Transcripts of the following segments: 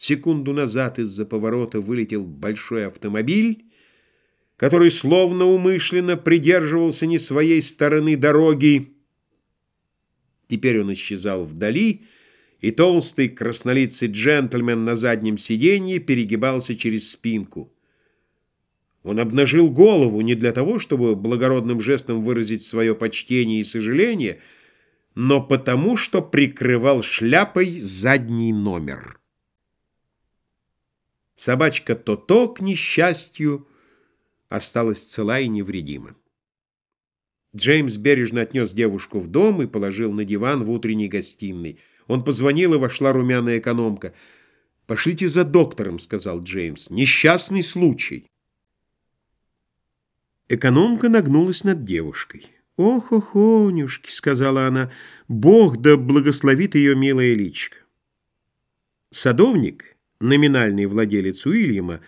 Секунду назад из-за поворота вылетел большой автомобиль, который словно умышленно придерживался не своей стороны дороги. Теперь он исчезал вдали, и толстый краснолицый джентльмен на заднем сиденье перегибался через спинку. Он обнажил голову не для того, чтобы благородным жестом выразить свое почтение и сожаление, но потому, что прикрывал шляпой задний номер. Собачка То-То, к несчастью, осталась цела и невредима. Джеймс бережно отнес девушку в дом и положил на диван в утренней гостиной. Он позвонил, и вошла румяная экономка. «Пошлите за доктором», — сказал Джеймс. «Несчастный случай». Экономка нагнулась над девушкой. «Ох, охонюшки», — сказала она, — «Бог да благословит ее милое личико». Садовник, номинальный владелец Уильяма,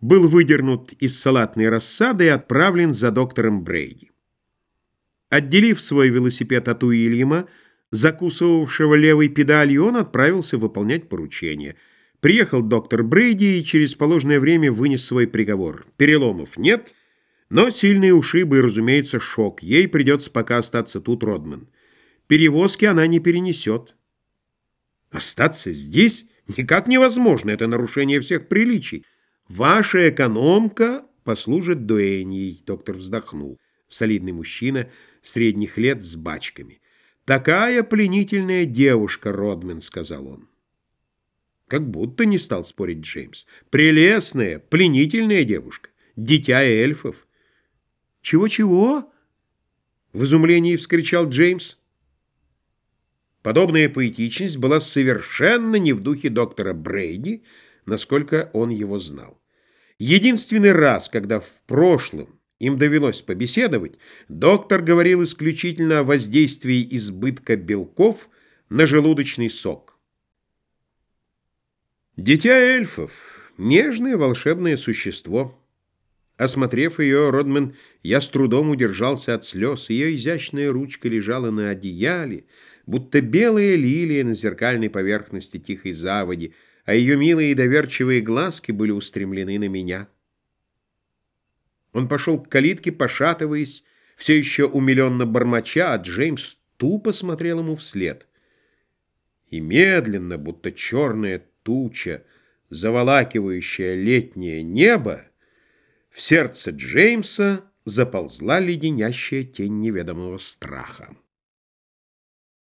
был выдернут из салатной рассады и отправлен за доктором Брейди. Отделив свой велосипед от Уильяма, закусывавшего левой педалью, он отправился выполнять поручение. Приехал доктор Брейди и через положенное время вынес свой приговор. Переломов нет — но сильные ушибы и, разумеется, шок. Ей придется пока остаться тут, Родман. Перевозки она не перенесет. Остаться здесь никак невозможно. Это нарушение всех приличий. Ваша экономка послужит дуэньей, доктор вздохнул. Солидный мужчина средних лет с бачками. «Такая пленительная девушка, Родмен», — сказал он. Как будто не стал спорить Джеймс. «Прелестная, пленительная девушка, дитя эльфов». «Чего-чего?» — в изумлении вскричал Джеймс. Подобная поэтичность была совершенно не в духе доктора Брейди, насколько он его знал. Единственный раз, когда в прошлом им довелось побеседовать, доктор говорил исключительно о воздействии избытка белков на желудочный сок. Дитя эльфов — нежное волшебное существо — Осмотрев ее, Родман, я с трудом удержался от слез. Ее изящная ручка лежала на одеяле, будто белая лилия на зеркальной поверхности тихой заводи, а ее милые и доверчивые глазки были устремлены на меня. Он пошел к калитке, пошатываясь, все еще умиленно бормоча, а Джеймс тупо смотрел ему вслед. И медленно, будто черная туча, заволакивающая летнее небо, в сердце Джеймса заползла леденящая тень неведомого страха.